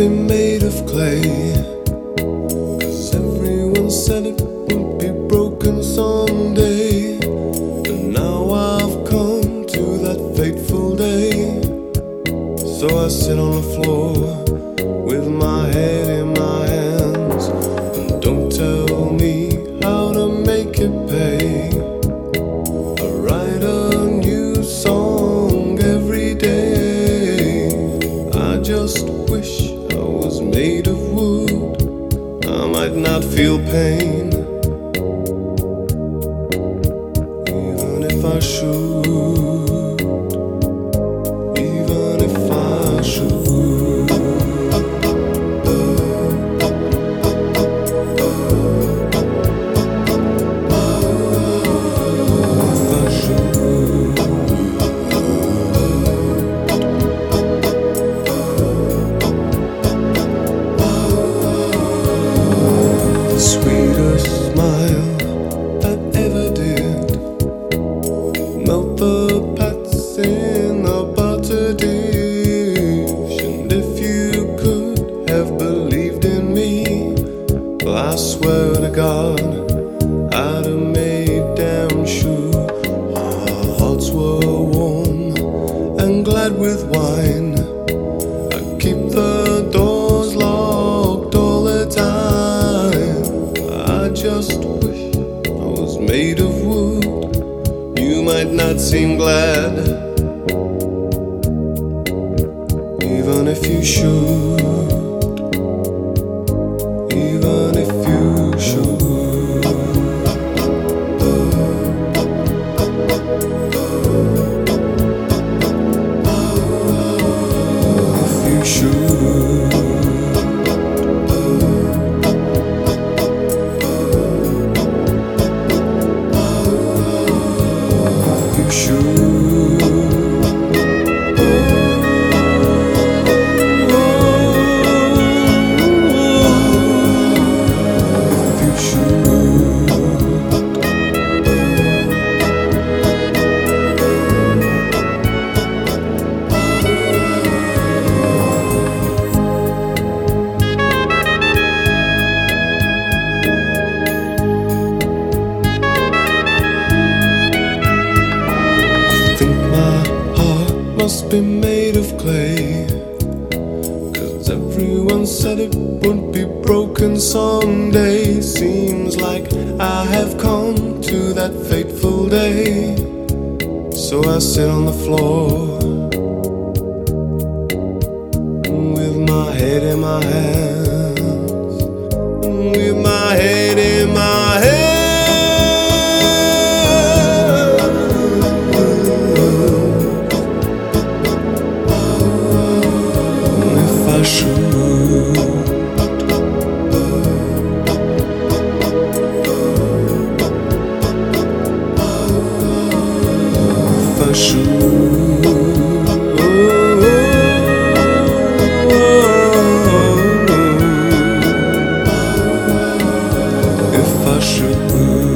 been made of clay. Cause everyone said it would be broken someday. And now I've come to that fateful day. So I sit on the floor with my head in my might not feel pain. Even if I should. Even if I should. God, I'd have made damn sure our hearts were warm and glad with wine. I keep the doors locked all the time. I just wish I was made of wood. You might not seem glad, even if you should. be made of clay. Cause everyone said it would be broken someday. Seems like I have come to that fateful day. So I sit on the floor with my head in my hands, with my head. fâcheux.